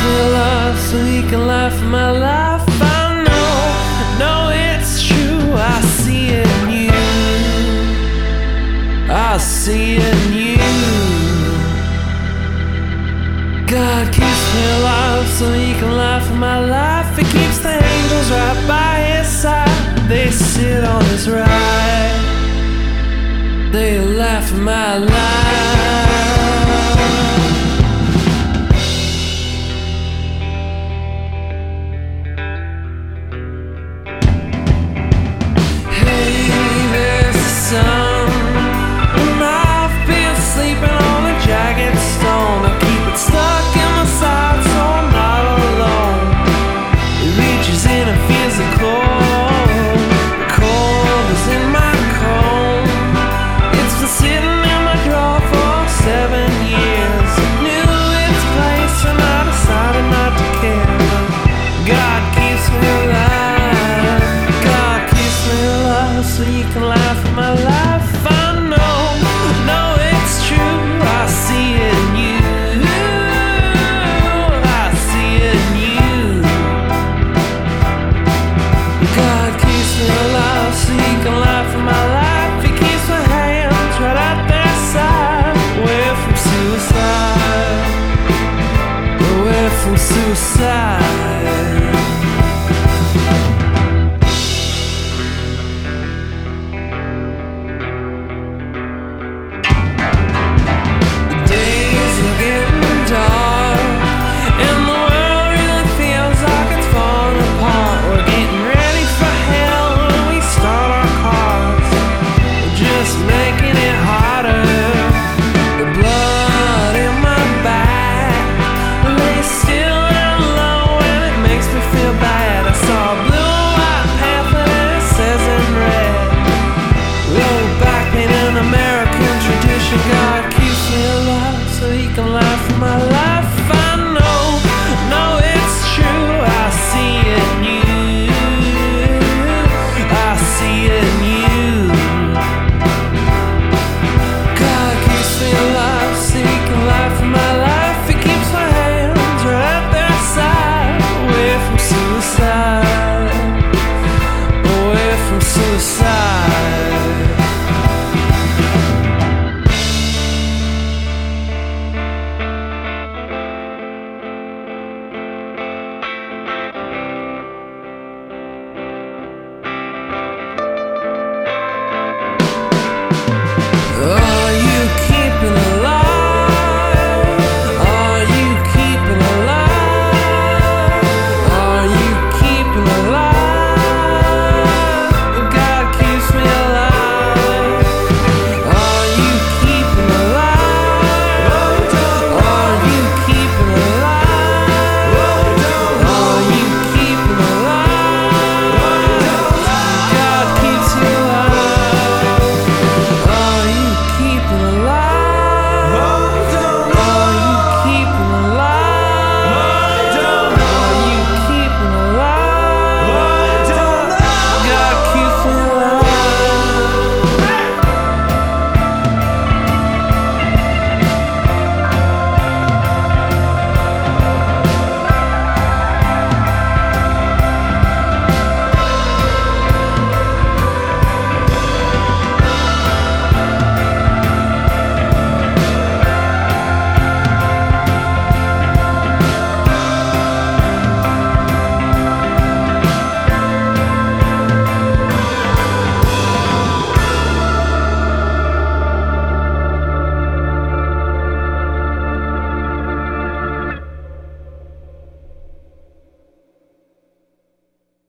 for love so he can laugh at my life. I know, know it's true. I see it in you. I see it in you. God keeps me alive so he can laugh at my life. He keeps the angels right by his side. They sit on his right. They laugh at my life. suicide second life of my life